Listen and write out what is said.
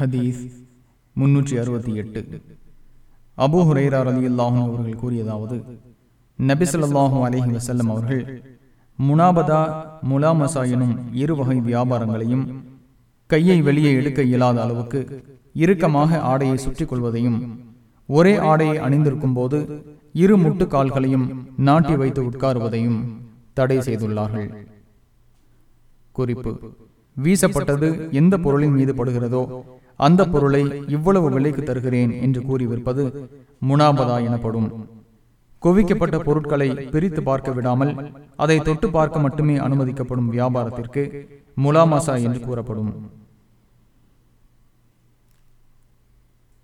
ஹதீஸ் முன்னூற்றி அறுபத்தி எட்டு. அபு ஹுரேரா அலி அல்லாஹும் அவர்கள் கூறியதாவது நபிசல்லாஹும் அலஹி வசல்லம் அவர்கள் முனாபதா முலாமசா எனும் இரு வகை வியாபாரங்களையும் கையை வெளியே எடுக்க இயலாத அளவுக்கு இறுக்கமாக ஆடையை சுற்றி கொள்வதையும் ஒரே ஆடையை அணிந்திருக்கும் போது இரு முட்டு கால்களையும் நாட்டி வைத்து உட்காருவதையும் தடை செய்துள்ளார்கள். குறிப்பு வீசப்பட்டது எந்த பொருளின் மீது படுகிறதோ அந்த பொருளை இவ்வளவு விலைக்கு தருகிறேன் என்று கூறி விற்பது முனாபதா எனப்படும். குவிக்கப்பட்ட பொருட்களை பிரித்து பார்க்க விடாமல் அதை தொட்டு பார்க்க மட்டுமே அனுமதிக்கப்படும் வியாபாரத்திற்கு முலாமசா என்று கூறப்படும்.